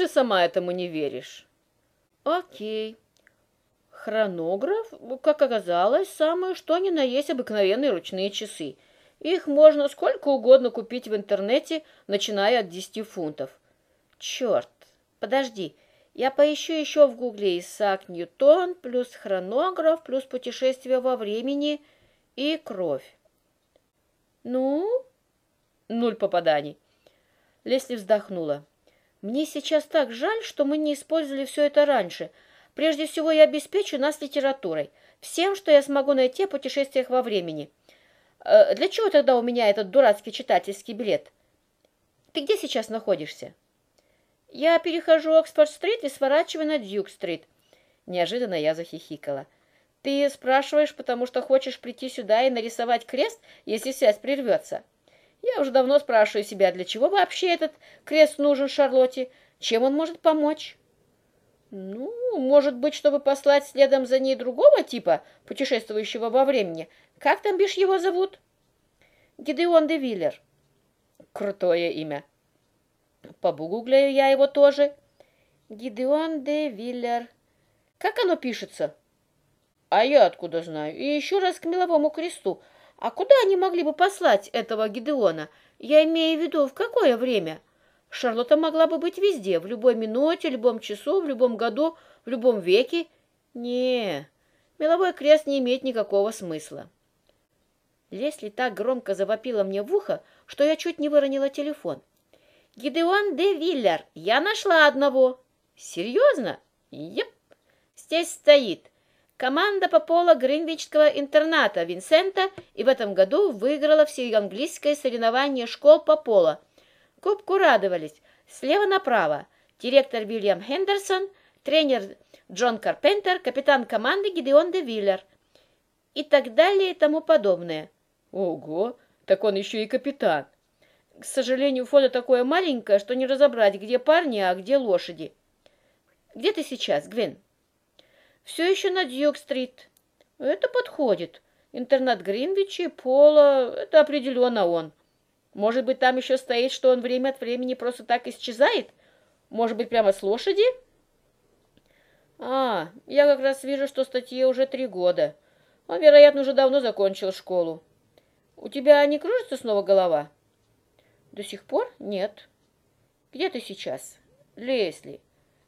же сама этому не веришь. Окей. Хронограф, как оказалось, самое что ни на есть обыкновенные ручные часы. Их можно сколько угодно купить в интернете, начиная от 10 фунтов. Черт, подожди, я поищу еще в гугле Исаак Ньютон плюс хронограф плюс путешествие во времени и кровь. Ну, нуль попаданий. Лесли вздохнула. Мне сейчас так жаль, что мы не использовали все это раньше. Прежде всего, я обеспечу нас литературой. Всем, что я смогу найти о путешествиях во времени. Э, для чего тогда у меня этот дурацкий читательский билет? Ты где сейчас находишься? Я перехожу Оксфорд-стрит и сворачиваю на Дьюк-стрит. Неожиданно я захихикала. Ты спрашиваешь, потому что хочешь прийти сюда и нарисовать крест, если связь прервется? Я уже давно спрашиваю себя, для чего вообще этот крест нужен Шарлотте? Чем он может помочь? Ну, может быть, чтобы послать следом за ней другого типа, путешествующего во времени. Как там, бишь, его зовут? Гидеон де Виллер. Крутое имя. Побугугляю я его тоже. Гидеон де Виллер. Как оно пишется? А я откуда знаю? И еще раз к меловому кресту. А куда они могли бы послать этого Гидеона? Я имею в виду, в какое время? Шарлотта могла бы быть везде, в любой минуте, любом часу, в любом году, в любом веке. Не, меловой крест не имеет никакого смысла. Лесли так громко завопила мне в ухо, что я чуть не выронила телефон. «Гидеон де Виллер, я нашла одного». «Серьезно?» «Еп, здесь стоит. Команда по поло Гринвичского интерната Винсента и в этом году выиграла все английское соревнование школ по поло. Кубку радовались. Слева направо. Директор Вильям Хендерсон, тренер Джон Карпентер, капитан команды Гидеон де Виллер. И так далее и тому подобное. Ого, так он еще и капитан. К сожалению, фото такое маленькое, что не разобрать, где парни, а где лошади. Где ты сейчас, Гвен? Все еще на Дьюк-стрит. Это подходит. Интернат Гринвича Пола, это определенно он. Может быть, там еще стоит, что он время от времени просто так исчезает? Может быть, прямо с лошади? А, я как раз вижу, что статье уже три года. Он, вероятно, уже давно закончил школу. У тебя не кружится снова голова? До сих пор нет. Где ты сейчас? Лесли.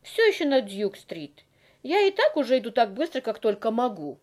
Все еще на Дьюк-стрит. Я и так уже иду так быстро, как только могу.